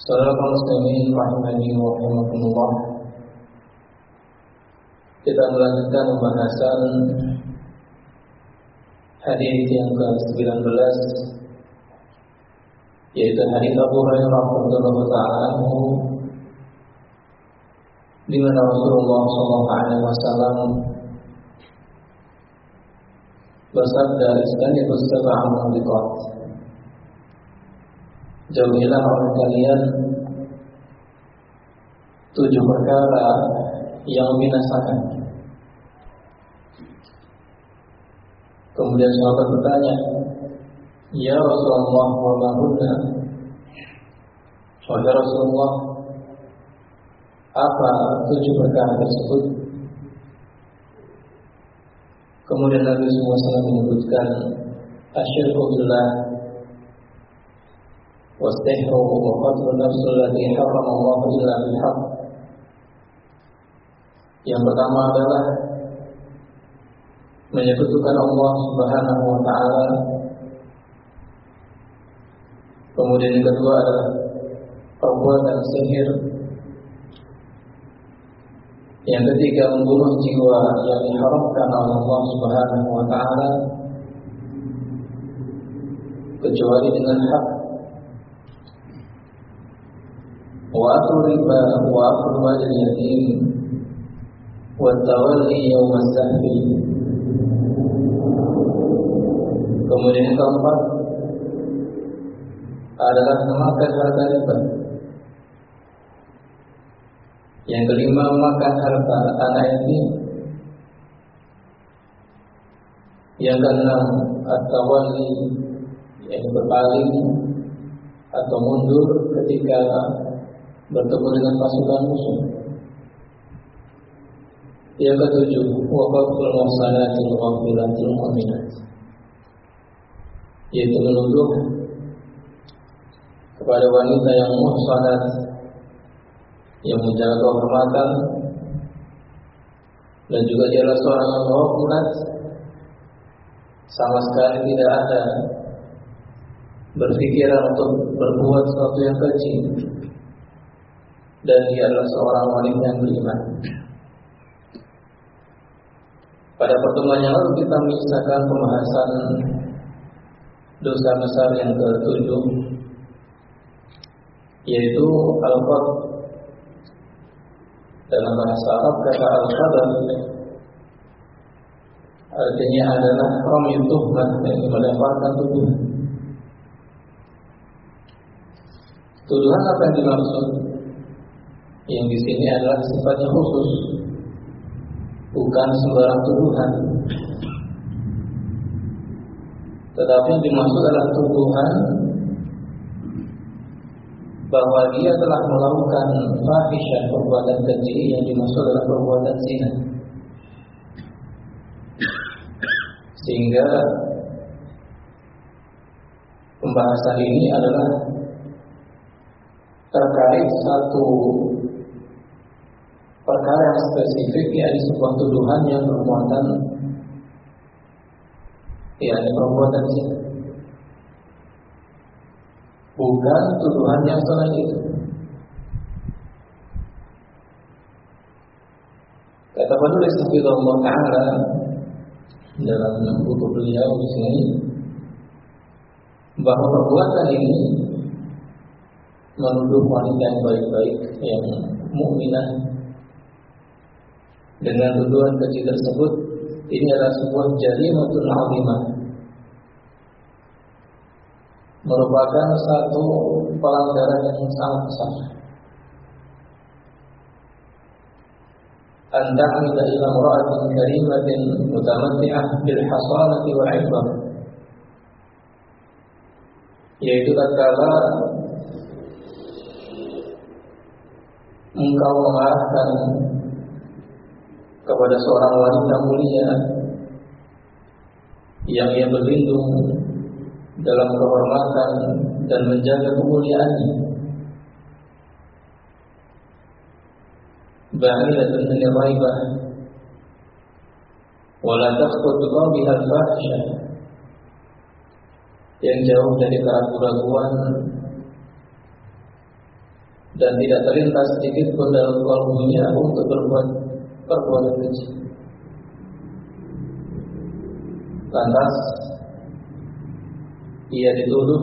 Saudara muslimin rahimani wa rahimakumullah. Kita melanjutkan pembahasan hadis yang ke-19 yaitu hadis Abu Hurairah radhiyallahu taala di mana Rasulullah sallallahu alaihi wasallam bersabda "Istanibu sab'a mubiqat" Jauhilah oleh kalian. Tujuh perkara yang membinasakan. Kemudian sahabat bertanya, Ya Rasulullah wa mahunna Rasulullah Apa tujuh perkara tersebut? Kemudian Nabi SAW menyebutkan Asyirku billah والسحر وقتل النفس التي حرم الله إلا بالحق Yang pertama adalah menyebutkan Allah Subhanahu wa taala. Kemudian yang kedua adalah perbuatan sihir. Yang ketiga membunuh jiwa yang diharamkan oleh Allah Subhanahu wa taala kecuali dengan hak وأكل الربا وأكل مال اليتيم والتولي يوم الزحف Kemudian yang keempat adalah memakan harta riba. Yang kelima memakan harta anak yatim. Yang keenam at-tawalli yang berpaling atau mundur ketika bertemu dengan pasukan musuh. Yang ketujuh, waqaful muhsanatil ghafilatil mu'minat. Yaitu menuduh kepada wanita yang muhsanat yang menjaga kehormatan dan juga dia adalah seorang yang ghafilat sama sekali tidak ada berpikiran untuk berbuat sesuatu yang keji dan dia adalah seorang wanita yang beriman. Pada pertemuan yang lalu kita menyisakan pembahasan dosa besar yang ketujuh yaitu al-qad dalam bahasa Arab kata al-qadar artinya adalah ramyu tuhmah yang melemparkan tuduhan. Tuduhan apa yang dimaksud? Yang di sini adalah sifatnya khusus, bukan sembarang tuduhan. Tetapi yang dimaksud adalah tuduhan bahwa dia telah melakukan fahisyah perbuatan keji yang dimaksud adalah perbuatan zina. Sehingga pembahasan ini adalah terkait satu perkara yang spesifik yakni sebuah tuduhan yang bermuatan ya ini perbuatan zina bukan tuduhan yang selain itu. Kata penulis Allah Ta'ala dalam buku beliau di sini bahwa perbuatan ini menuduh wanita yang baik-baik yang mukminah dengan tuduhan kecil tersebut ini adalah sebuah jarimatun azimah merupakan satu pelanggaran yang sangat besar. Anda amida ila mura'atin karimatin mutamatti'ah bil hasanati wal ibam yaitu tatkala engkau mengarahkan kepada seorang wanita mulia yang ia berlindung dalam kehormatan dan menjaga kemuliaannya. Ba'ilatun min raibah wala takhut biha al-fahsya yang jauh dari keraguan dan tidak terlintas sedikit pun dalam kalbunya untuk berbuat perbuatan keji. Lantas ia dituduh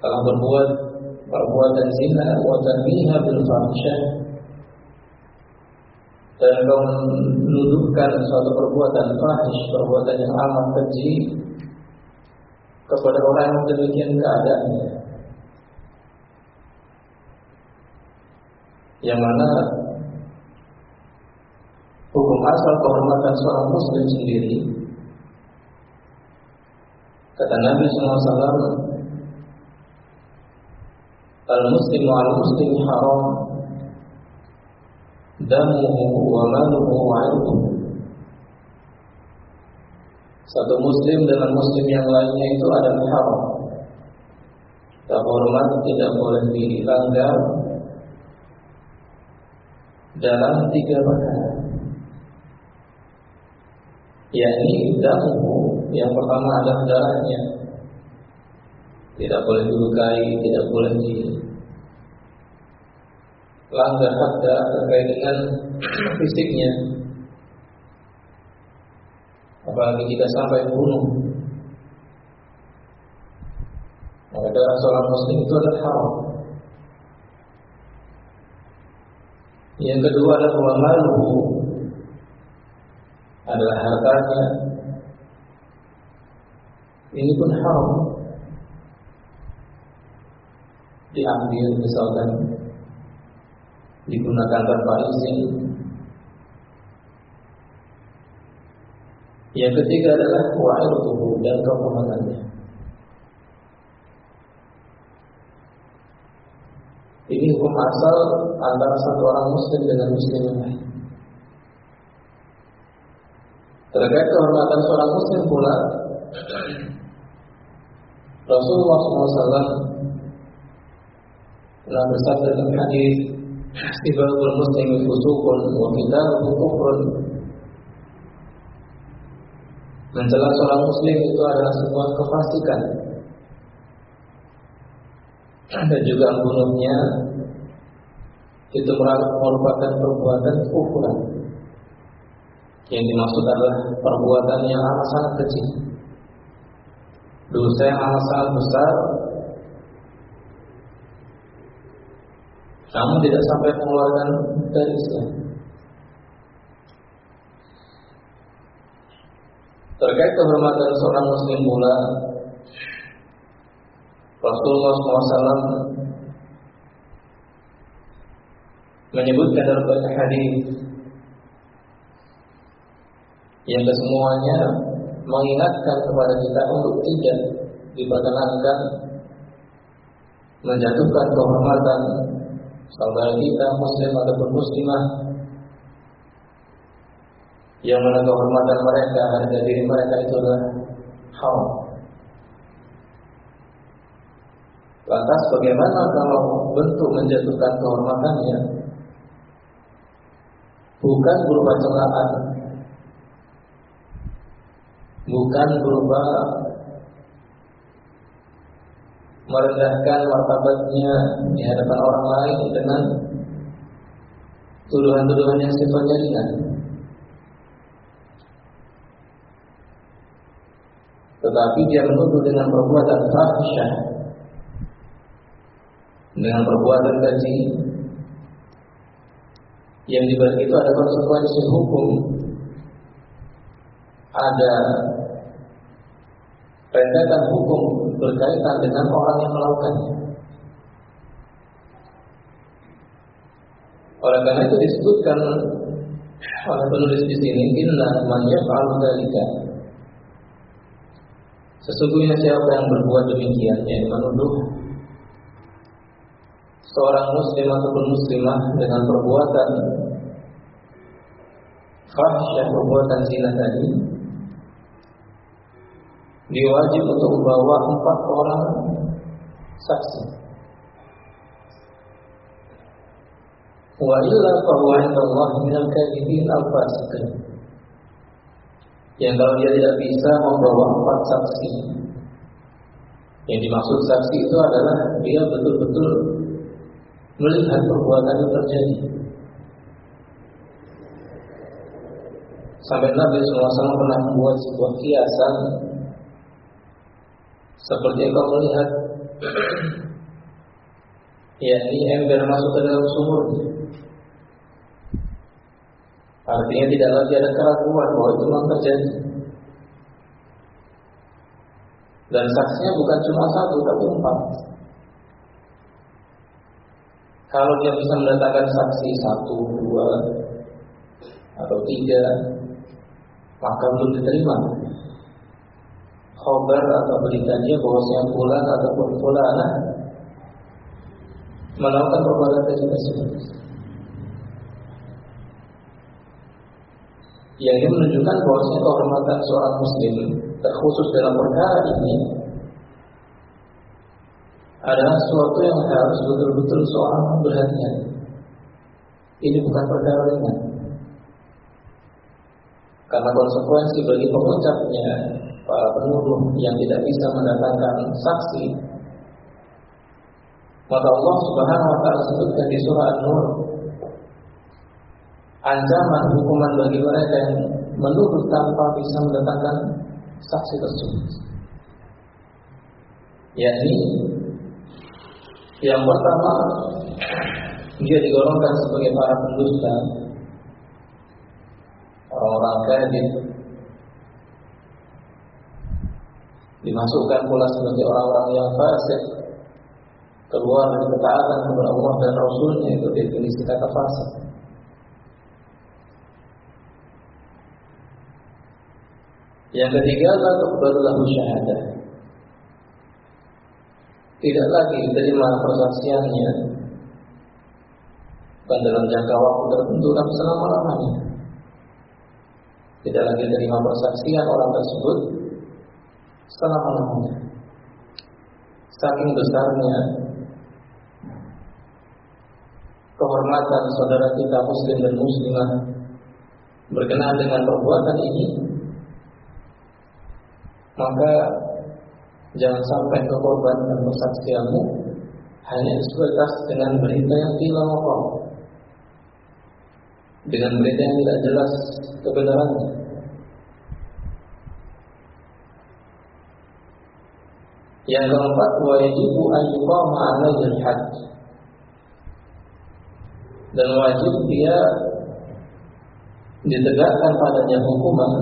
telah berbuat perbuatan zina wa tanmiha bil fahsyah dan kau menuduhkan suatu perbuatan fahish, perbuatan yang amat keji kepada orang yang demikian keadaannya. Yang mana hukum asal kehormatan seorang muslim sendiri. Kata Nabi SAW al-muslimu al-muslim haram. Damuhu wa maluhu wa satu muslim dengan muslim yang lainnya itu adalah haram. Hormat tidak boleh dilanggar dalam tiga perkara yakni damuhu yang pertama adalah darahnya tidak boleh dilukai, tidak boleh di langgar hadda terkait dengan fisiknya. Apalagi jika sampai bunuh. Maka darah seorang muslim itu adalah haram. Yang kedua adalah malu adalah hartanya. Ini pun haram. Diambil misalkan digunakan tanpa izin. Yang ketiga adalah tubuh dan kehormatannya. Ini hukum asal antara satu orang muslim dengan muslim lain. Terkait kehormatan seorang muslim pula. Rasulullah SAW telah bersabda dalam hadis Sibabul muslim fusukun wa kitabuhu kufrun. Mencela seorang muslim itu adalah sebuah kefasikan. Dan juga membunuhnya. Itu merupakan perbuatan kufuran yang dimaksud adalah perbuatan yang amat sangat kecil. Dosa yang amat sangat besar namun tidak sampai mengeluarkan dari Islam. Terkait kehormatan seorang muslim pula Rasulullah SAW menyebutkan dalam banyak hadis yang kesemuanya mengingatkan kepada kita untuk tidak diperkenankan menjatuhkan kehormatan saudara kita muslim ataupun muslimah yang mana kehormatan mereka harga diri mereka itu adalah haram. Lantas bagaimana kalau bentuk menjatuhkan kehormatannya bukan berupa celaan, bukan berupa merendahkan martabatnya di hadapan orang lain dengan tuduhan-tuduhan yang sifatnya ringan. Tetapi dia menuduh dengan perbuatan fahsyah. Dengan perbuatan gaji yang dibalik itu ada konsekuensi hukum. Ada rentetan hukum berkaitan dengan orang yang melakukannya oleh karena itu disebutkan oleh penulis di sini inna man yaf'alu dzalika. Sesungguhnya siapa yang berbuat demikian yang menuduh seorang muslim ataupun muslimah dengan perbuatan fahsyah perbuatan zina tadi dia wajib untuk membawa empat orang saksi. Wa illa fahuwa indallah minal kadhibin al-fasiqin. Yang kalau dia tidak bisa membawa empat saksi, yang dimaksud saksi itu adalah dia betul-betul melihat perbuatan itu terjadi. Sampai Nabi SAW pernah membuat sebuah kiasan seperti yang kau melihat ya ini ember masuk ke dalam sumur. Artinya tidak lagi ada keraguan bahwa itu memang terjadi. Dan saksinya bukan cuma satu tapi empat. Kalau dia bisa mendatangkan saksi satu, dua, atau tiga, maka belum diterima. Khobar atau berita dia bahwasanya pulang ataupun fulana melakukan perbuatan keji tersebut. Yang ini menunjukkan bahwasanya kehormatan seorang muslim terkhusus dalam perkara ini adalah sesuatu yang harus betul-betul seorang berhati-hati. Ini bukan perkara ringan. Karena konsekuensi bagi pengucapnya para penuduh yang tidak bisa mendatangkan saksi. Maka Allah Subhanahu wa taala sebutkan di surah An-Nur ancaman hukuman bagi mereka yang menuduh tanpa bisa mendatangkan saksi tersebut. Yakni yang pertama, dia digolongkan sebagai para pendusta, orang-orang kafir, dimasukkan pula sebagai orang-orang yang fasik, keluar dari ketaatan kepada Allah dan Rasulnya itu definisi kata fasik. Yang ketiga adalah kebetulan syahadah tidak lagi diterima persaksiannya. Bukan dalam jangka waktu tertentu tapi selama-lamanya. Tidak lagi diterima persaksian orang tersebut selama-lamanya saking besarnya kehormatan saudara kita muslim dan muslimah berkenaan dengan perbuatan ini maka Jangan sampai korban dan persaksianmu hanya sebatas dengan berita yang tidak kau dengan berita yang tidak jelas kebenarannya. Yang keempat, wajibu an yuqama alaihi dan wajib dia ditegakkan padanya hukuman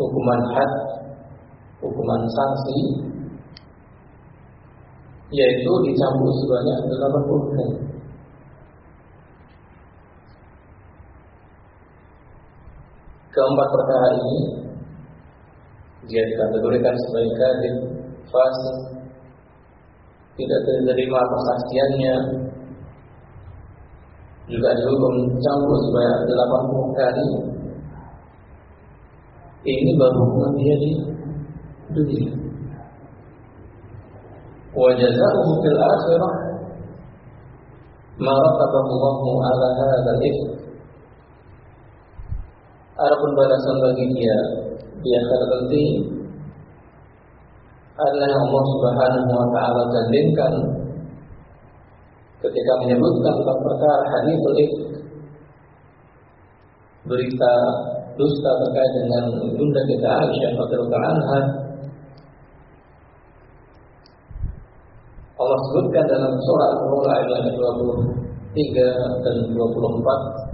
hukuman had hukuman sanksi yaitu dicambuk sebanyak 80 kali. Keempat perkara ini dia dikategorikan sebagai kadif, fasik, tidak diterima persaksiannya, juga dihukum campur sebanyak 80 kali. Ini baru hukuman dia di dunia. Jazaohu fil akhirah ma ratabahu Allah ala hadzal Adapun balasan bagi dia di antara nanti adalah yang Allah Subhanahu wa taala janjikan ketika menyebutkan tentang perkara hadis berita dusta terkait dengan bunda kita Aisyah radhiyallahu anha. Allah sebutkan dalam surah Al-Mulk ayat 23 dan 24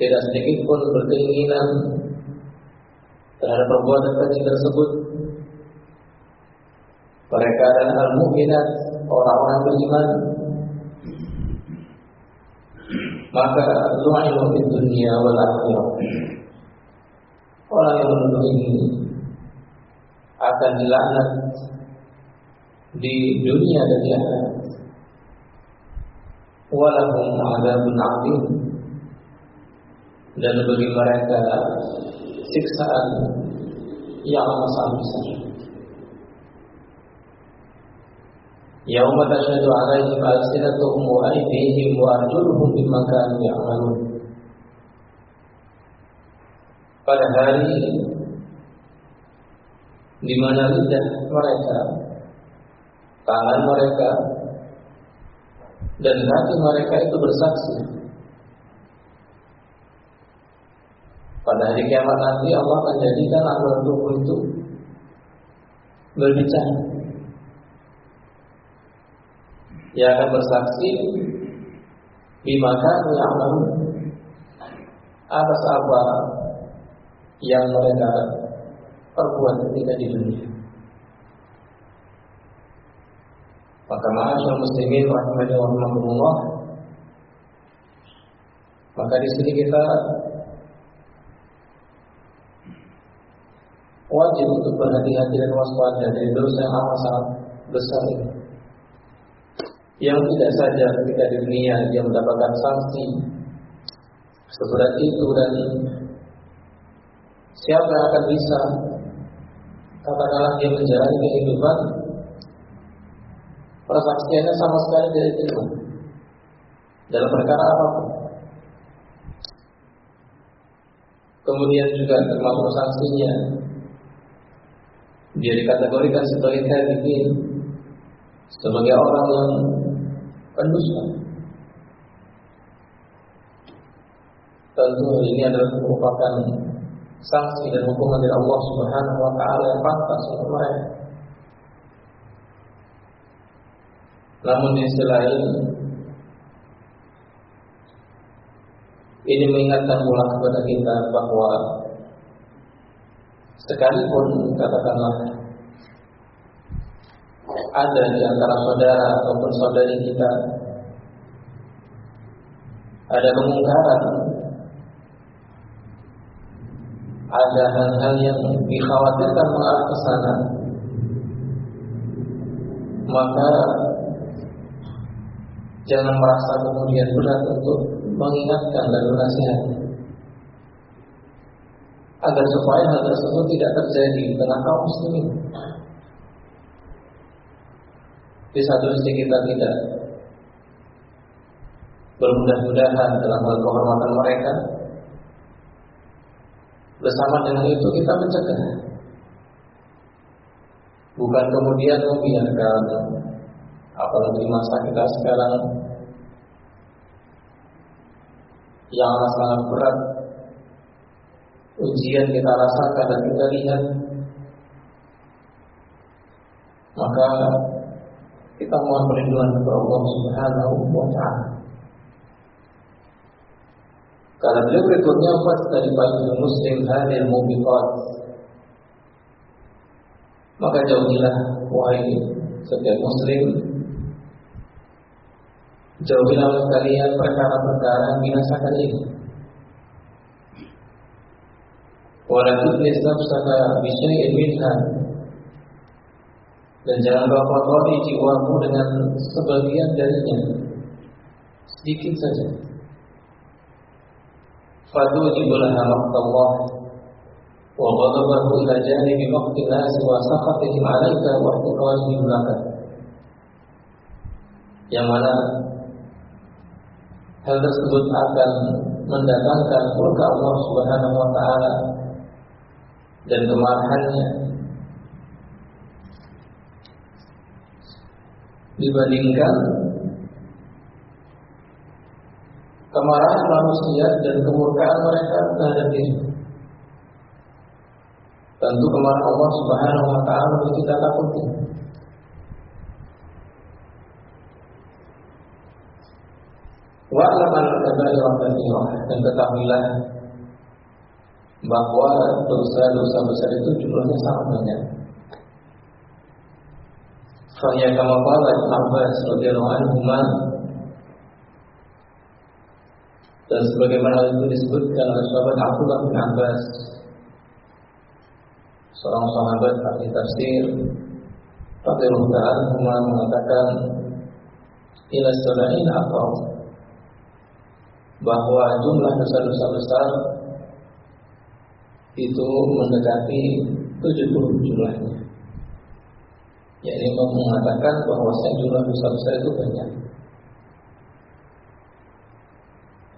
tidak sedikit pun berkeinginan terhadap perbuatan tadi tersebut. Mereka adalah al-mu'minat, orang-orang beriman. Maka lu'inu di dunia wal akhirah. Orang yang menuduh ini akan dilaknat di dunia dan di akhirat. Walahum 'adzim dan bagi mereka siksaan yang sangat besar. 'alaihim alsinatuhum wa aydihim wa arjuluhum bima kanu ya'malun. Pada hari di mana lidah mereka, tangan mereka, dan kaki mereka itu bersaksi Pada hari kiamat nanti Allah akan jadikan anggota tubuh itu berbicara. Ia akan bersaksi bimaka amal atas apa yang mereka perbuat ketika di dunia. Maka ma'asyar muslimin rahimahullah Maka di sini kita wajib untuk berhati-hati dan waspada dari dosa yang amat sangat besar ini. Yang tidak saja ketika di dunia dia mendapatkan sanksi seberat itu dan siapa yang akan bisa katakanlah dia menjalani kehidupan persaksiannya sama sekali tidak diterima dalam perkara apa pun. Kemudian juga termasuk sanksinya dia dikategorikan sebagai kafir sebagai orang yang pendusta. Tentu ini adalah merupakan sanksi dan hukuman dari Allah Subhanahu wa taala yang pantas untuk mereka. Namun di sisi lain ini mengingatkan pula kepada kita bahwa Sekalipun katakanlah ada di antara saudara ataupun saudari kita ada kemungkaran ada hal-hal yang dikhawatirkan mengarah ke sana maka jangan merasa kemudian berat untuk mengingatkan dan menasihati agar supaya hal tersebut tidak terjadi di kaum muslimin. Di satu sisi kita tidak bermudah-mudahan dalam hal kehormatan mereka. Bersama dengan itu kita mencegah. Bukan kemudian membiarkan apalagi masa kita sekarang yang sangat berat ujian kita rasakan dan kita lihat. Maka kita mohon perlindungan kepada Allah Subhanahu wa taala. Karena beliau berikutnya empat dari bagi muslim hadir mubiqat. Maka jauhilah wahai setiap muslim. Jauhilah kalian perkara-perkara binasakan ini Wala tuflis nafsaka bisyai'in minha dan jangan kau kotori jiwamu dengan sebagian darinya sedikit saja. Fadu jibulaha maqtallah wa ghadabahu ila janibi maqti nasi wa sakhatihim alaika wa ihtiqajihim laka. Yang mana hal tersebut akan mendatangkan murka Allah Subhanahu wa taala dan kemarahannya dibandingkan kemarahan manusia dan kemurkaan mereka terhadap diri. Tentu kemarahan Allah Subhanahu wa taala kita takuti. Wa'lam al-kabairah katsirah dan ketahuilah bahwa dosa-dosa besar itu jumlahnya sangat banyak. Fahya kama qala Abbas radhiyallahu anhu dan sebagaimana itu disebutkan oleh sahabat Abdullah bin Abbas seorang sahabat ahli tafsir Radhiyallahu ta'ala mengatakan ila sab'in atau bahwa jumlah dosa-dosa besar itu mendekati 70 jumlahnya. Yakni mengatakan bahwa jumlah dosa besar itu banyak.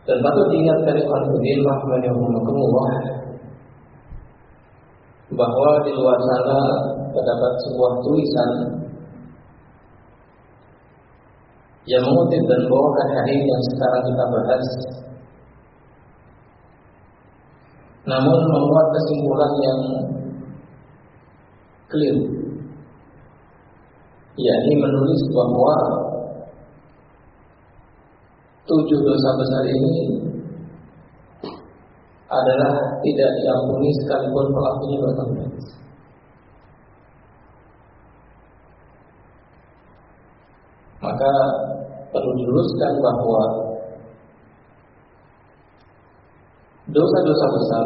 Dan patut diingatkan Ikhwanuddin Rahmanihumullah bahwa di luar sana terdapat sebuah tulisan yang mengutip dan membawakan hadis yang sekarang kita bahas namun membuat kesimpulan yang clear yakni menulis bahwa tujuh dosa besar ini adalah tidak diampuni sekalipun pelakunya bertobat. Maka perlu diluruskan bahwa dosa-dosa besar.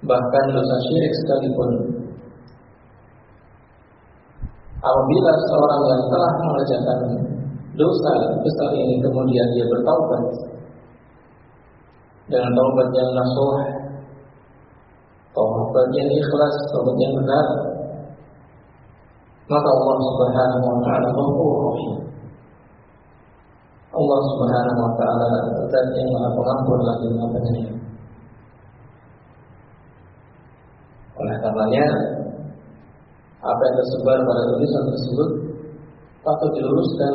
Bahkan dosa syirik sekalipun. Apabila seorang yang telah mengerjakan dosa besar ini kemudian dia bertaubat. Dengan taubat yang nasuh, taubat yang ikhlas, taubat yang benar, maka Allah Subhanahu wa taala Ghafurur Allah Subhanahu wa taala zat yang Maha Pengampun lagi Maha Penyayang. Oleh karenanya apa yang tersebar pada tulisan tersebut patut diluruskan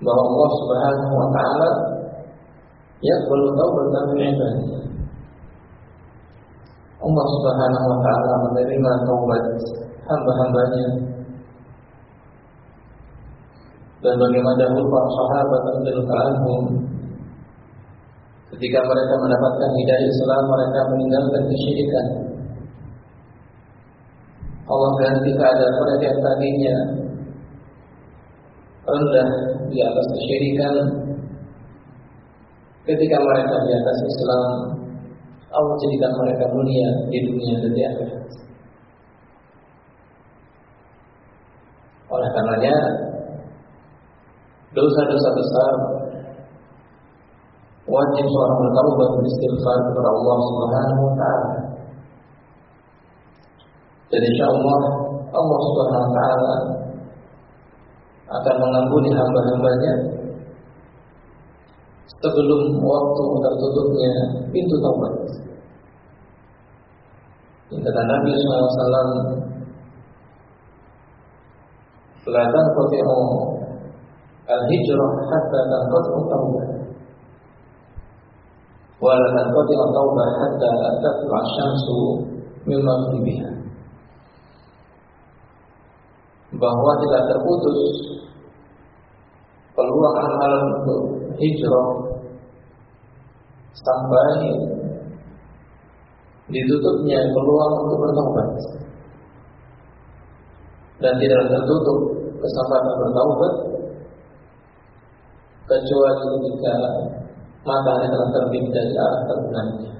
bahwa Allah Subhanahu wa taala ya perlu tahu tentang ibadah. Allah Subhanahu wa taala menerima taubat hamba-hambanya dan bagaimana dahulu para sahabat radhiyallahu ketika mereka mendapatkan hidayah Islam mereka meninggalkan kesyirikan. Allah ganti keadaan mereka yang tadinya rendah di atas kesyirikan. Ketika mereka di atas Islam Allah jadikan mereka mulia di dunia dan di akhirat. Oleh karenanya dosa-dosa besar wajib seorang bertaubat beristighfar kepada Allah Subhanahu wa taala. Dan insya Allah Allah Subhanahu wa taala akan mengampuni hamba-hambanya sebelum waktu tertutupnya pintu taubat. Kata Nabi SAW, "La tanqati'u al-hijrah hatta tanqati'u taubat." Wa la tanqati'u taubat hatta tatlu'a syamsu min. Bahwa tidak terputus peluang amalan untuk hijrah sampai ditutupnya peluang untuk bertobat dan tidak tertutup kesempatan bertobat kecuali ketika matahari telah terbit dari arah terbenamnya.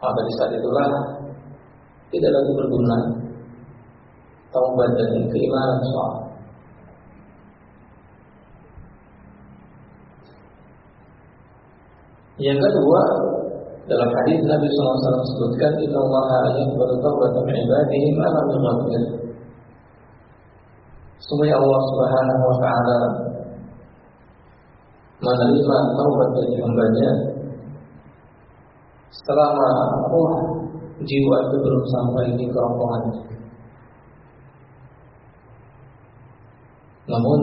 Maka di saat itulah tidak lagi berguna taubat dan keimanan soal. Yang kedua, dalam hadis Nabi SAW sebutkan Inna Allah yaqbalu tawbata min ibadihi ma lam yughaffir. Sungguh Allah Subhanahu wa taala menerima taubat dari hambanya selama roh jiwa itu belum sampai di kerongkongannya. Namun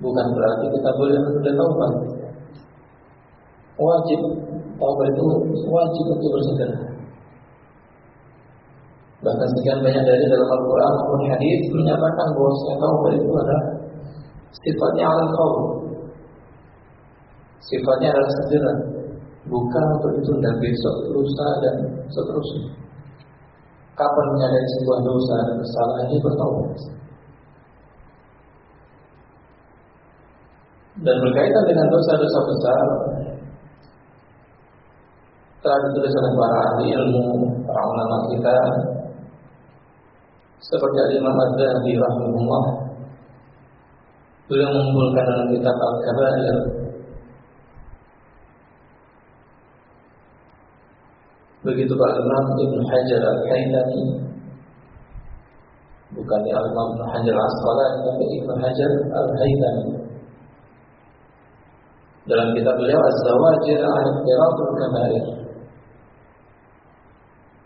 bukan berarti kita boleh menunda taubat. Wajib taubat itu wajib untuk bersegera. Bahkan sekian banyak dari dalam Al-Quran maupun hadis menyatakan bahwa taubat itu adalah sifatnya alam kaum. Sifatnya adalah segera, bukan untuk ditunda besok, lusa dan seterusnya. Kapan menyadari sebuah dosa dan kesalahan ini bertaubat. Dan berkaitan dengan dosa-dosa besar, telah ditulis oleh para ahli ilmu, para ulama kita, seperti Imam Az-Zahabi rahimahullah. Beliau mengumpulkan dalam kitab Al-Kabair Begitu Pak Imam Ibn Hajar Al-Haytami Bukan Imam Ibn Hajar Al-Asqalani Tapi Ibn Hajar Al-Haytami Dalam kitab beliau Az-Zawajir Al-Qiratul Kabair.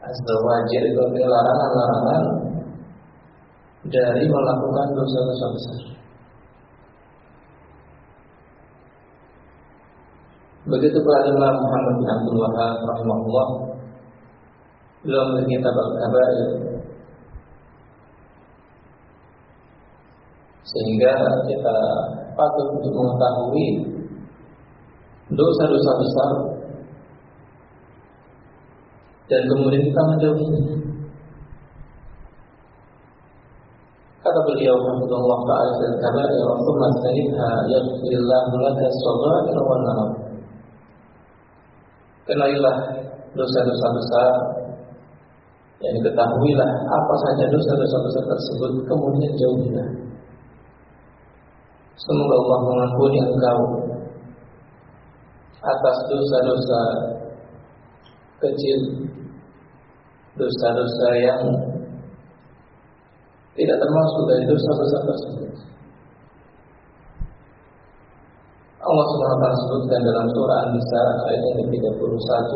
Az-Zawajir itu larangan-larangan Dari melakukan dosa-dosa besar. Begitu Imam Muhammad bin Abdul Wahab rahimahullah belum memiliki tabak kabair sehingga kita patut untuk mengetahui dosa-dosa besar dan kemudian kita menjauhinya. Kata beliau Alhamdulillah Ta'ala fil kabair wa thumma sanibha yaghfirillahu laka wal nadam. Kenailah dosa-dosa besar yang diketahuilah apa saja dosa-dosa tersebut kemudian jauhilah. Semoga Allah mengampuni engkau atas dosa-dosa kecil, dosa-dosa yang tidak termasuk dari dosa besar tersebut. Allah SWT sebutkan dalam surah An-Nisa ayat yang ke-31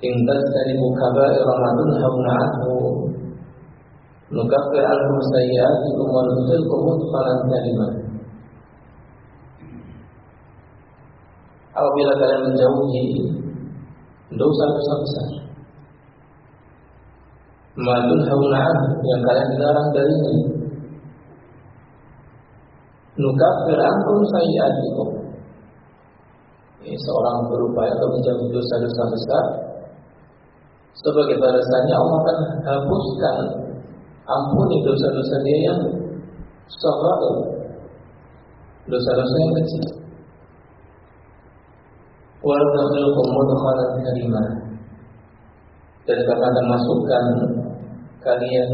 Tajtanibu kaba'ira ma tunhauna anhu nukaffir ankum sayyi'atikum wa nudkhilkum mudkhalan karima. Apabila kalian menjauhi dosa-dosa besar ma tunhauna anhu yang kalian dilarang darinya. Nukaffir ankum sayyi'atikum ini seorang berupaya untuk menjauhi dosa-dosa besar sebagai balasannya Allah akan hapuskan ampuni dosa-dosa dia yang sabar dosa-dosa yang kecil. Wal tadkhulukum mudkhalan karimah dan kami akan masukkan kalian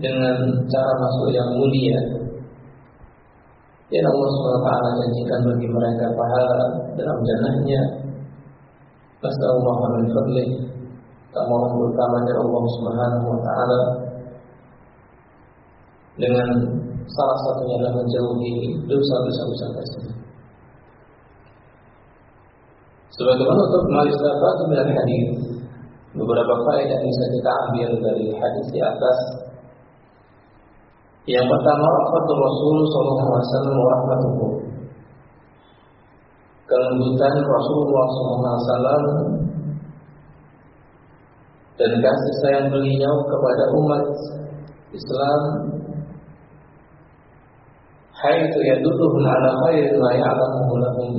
dengan cara masuk yang mulia. Yang Allah SWT janjikan bagi mereka pahala dalam jannahnya. Nasallallahu min fadlih Tak mohon terutama dari Allah Subhanahu wa taala dengan salah satunya adalah menjauhi dosa-dosa besar tersebut. Sebagaimana untuk malistabat dari hadis beberapa faedah yang bisa kita ambil dari hadis di atas. Yang pertama, rahmatul Rasul sallallahu alaihi wasallam wa rahmatuhu. Kelembutan Rasulullah wasallam dan kasih sayang beliau kepada umat Islam haitsu yadulluhum ala khairin ma ya'lamuhu lahum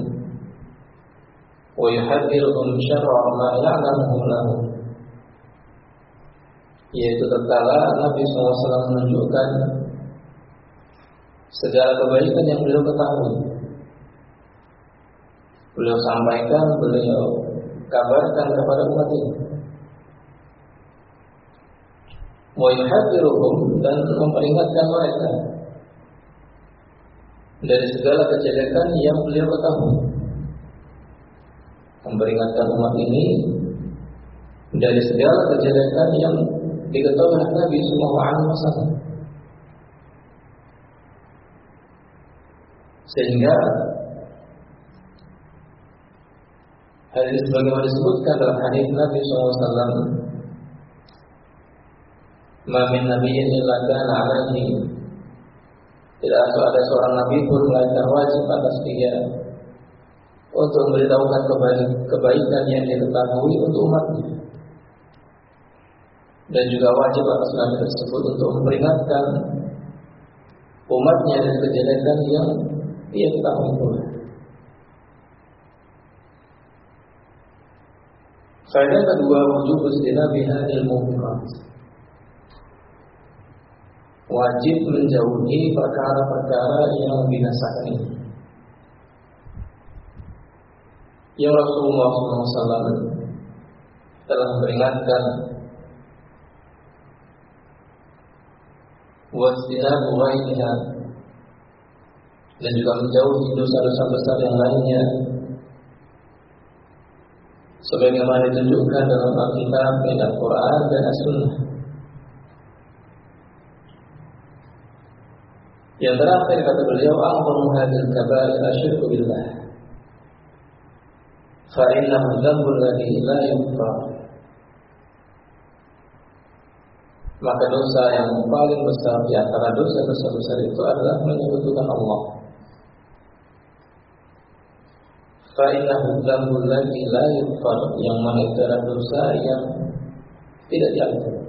wa yuhadhdhiruhum syarra ma ya'lamuhu lahum yaitu tatkala Nabi SAW menunjukkan segala kebaikan yang beliau ketahui. Beliau sampaikan, beliau kabarkan kepada umat ini. Mu'ihadiruhum dan memperingatkan mereka dari segala kejelekan yang beliau ketahui. Memperingatkan umat ini dari segala kejelekan yang diketahui oleh Nabi Sallallahu Alaihi Wasallam. Sehingga hal ini sebagaimana disebutkan dalam hadis Nabi SAW Ma min nabiyyin illa kana alaihi. Tidak ada seorang nabi pun melainkan wajib atas dia untuk memberitahukan kebaikan yang diketahui untuk umatnya. Dan juga wajib atas nabi tersebut untuk memperingatkan umatnya dari kejelekan yang ia ketahui pula. Faedah kedua wujud istinabiha ilmu Wajib menjauhi perkara-perkara yang membinasakan ini. Yang Rasulullah SAW telah memperingatkan wajtinabu ghairiha dan juga menjauhi dosa-dosa besar yang lainnya sebagaimana ditunjukkan dalam Alkitab Al-Quran dan As-Sunnah. Yang terakhir kata beliau, "A'zamu hadil kabair asyirku billah." Fa innahu dzambul ladzi la. Maka dosa yang paling besar di antara dosa-dosa besar itu adalah menyebutkan Allah. Fa'innahu dzambul ladzi la yang mana itu adalah dosa yang tidak diampuni.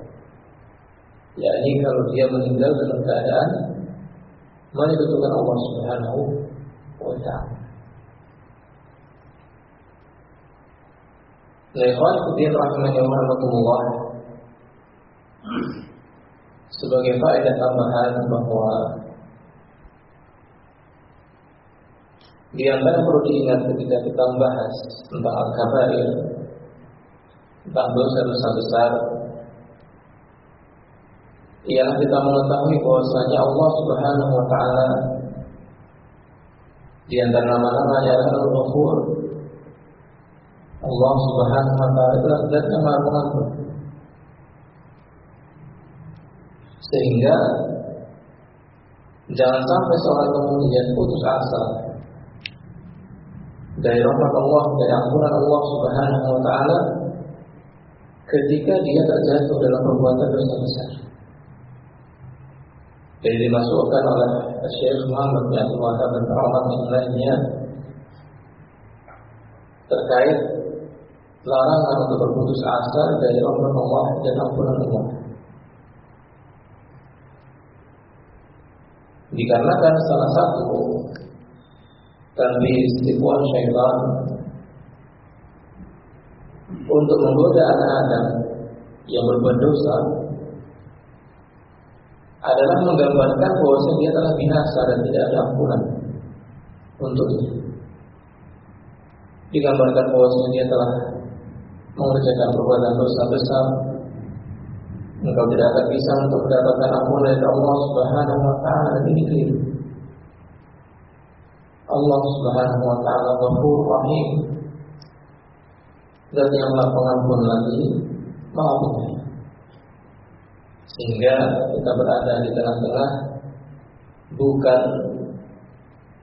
yakni kalau dia meninggal dalam keadaan menyebutkan Allah Subhanahu wa taala. Ikhwan fillah rahimani wa rahmatullah. Sebagai faedah tambahan bahwa di antara perlu diingat ketika kita membahas tentang al-kabair tentang dosa-dosa besar ialah kita mengetahui bahwasanya Allah Subhanahu wa taala di antara nama-namanya adalah Al-Ghafur. Allah Subhanahu wa taala adalah. Sehingga jangan sampai seorang kemudian putus asa dari rahmat Allah, dari ampunan Allah Subhanahu wa taala ketika dia terjatuh dalam perbuatan dosa besar. Jadi dimasukkan oleh Syekh Muhammad bin Abdul Wahab dan yang lainnya terkait larangan untuk berputus asa dari rahmat Allah dan ampunan Allah. Dikarenakan salah satu talbis tipuan syaitan untuk menggoda anak Adam yang berbuat dosa adalah menggambarkan bahwa dia telah binasa dan tidak ada ampunan untuknya. Digambarkan bahwa dia telah mengerjakan perbuatan dosa besar, engkau tidak akan bisa untuk mendapatkan ampunan dari Allah Subhanahu wa taala dan ini keliru. Allah Subhanahu wa taala Ghafur Rahim. Dan yang Maha Pengampun lagi, Maha. Sehingga kita berada di tengah-tengah bukan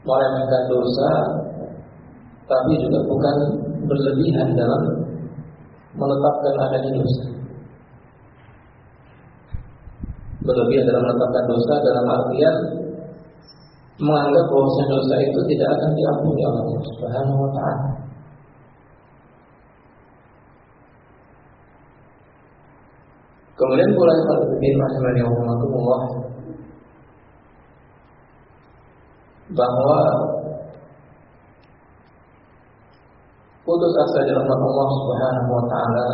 meremehkan dosa, tapi juga bukan berlebihan dalam menetapkan adanya dosa. Berlebihan dalam menetapkan dosa dalam artian menganggap bahwa dosa itu tidak akan diampuni oleh Allah Subhanahu wa taala. Kemudian pula Ibn rahimani wa bahwa putus asa rahmat Allah Subhanahu wa taala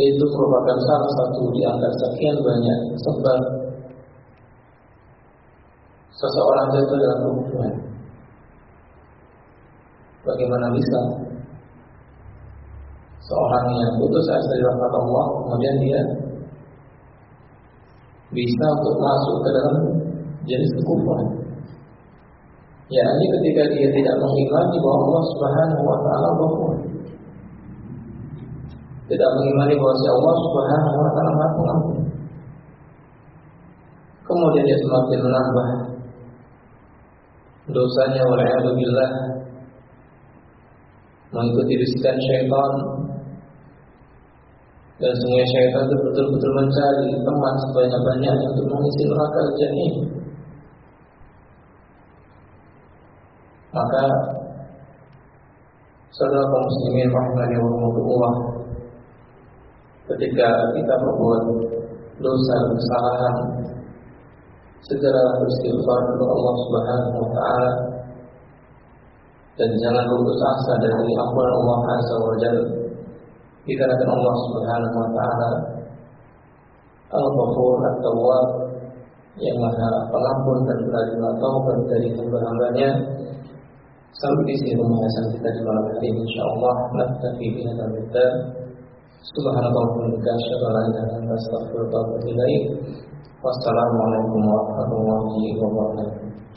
itu merupakan salah satu di antara sekian banyak sebab seseorang jatuh dalam kekufuran. Bagaimana bisa seorang yang putus asa dari rahmat Allah kemudian dia bisa untuk masuk ke dalam jenis. Ya, ini ketika dia tidak mengimani bahwa Allah Subhanahu wa taala Ghafur. Tidak mengimani bahwa si Allah Subhanahu wa taala Maha. Kemudian dia semakin menambah dosanya oleh billah mengikuti bisikan syaitan dan semua syaitan itu betul-betul mencari teman sebanyak-banyaknya untuk mengisi neraka jahim. Maka saudara kaum muslimin rahimani wa rahmatullah ketika kita berbuat dosa kesalahan segera beristighfar kepada Allah Subhanahu wa taala dan jangan putus asa dari ampunan Allah Azza wa Jalla dikarenakan Allah Subhanahu wa taala Al-Ghafur At-Tawwab yang Maha Pengampun dan penerima taubat dari hamba-hambanya. Sampai di sini pembahasan kita di malam hari ini insyaallah naktafi bi hadzal miqdar. Subhanallah wa bihamdihi anta astaghfiruka wa atubu ilaik. Wassalamualaikum warahmatullahi wabarakatuh.